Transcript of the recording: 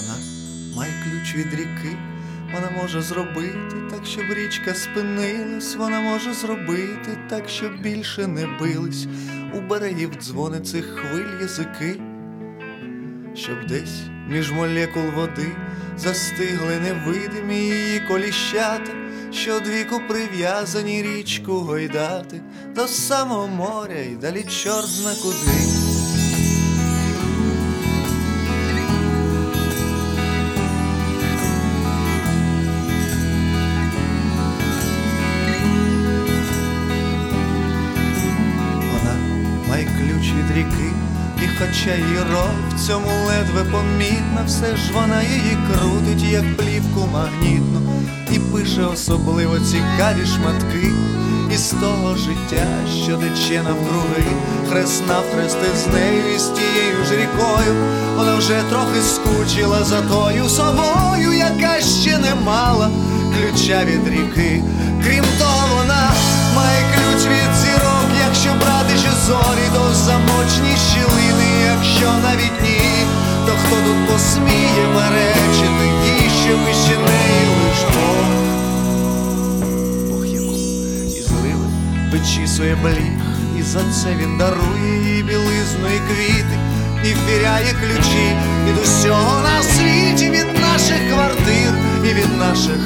Вона має ключ від ріки, вона може зробити так, щоб річка спинилась, вона може зробити так, щоб більше не бились. У берегів дзвони цих хвиль язики, щоб десь між молекул води застигли невидимі її коліщата, що одвіку прив'язані річку гойдати. До самого моря і далі чорт зна куди. Хоча її роль в цьому ледве помітна, все ж вона її крутить, як плівку магнітну, і пише особливо цікаві шматки із того життя, що тече навкруги, хрест навхрести з нею і з тією ж рікою. Вона вже трохи скучила за тою собою, яка ще не мала ключа від ріки. Крім того, вона має ключ від зірок, якщо брати ще зорі, то замочні щілини, хто тут посміє перечити ті, що вище неї лиш Бог. Бог яку і печі вичісує бліг, і за це він дарує їй білизну і квіти, і ввіряє ключі від усього на світі, від наших квартир і від наших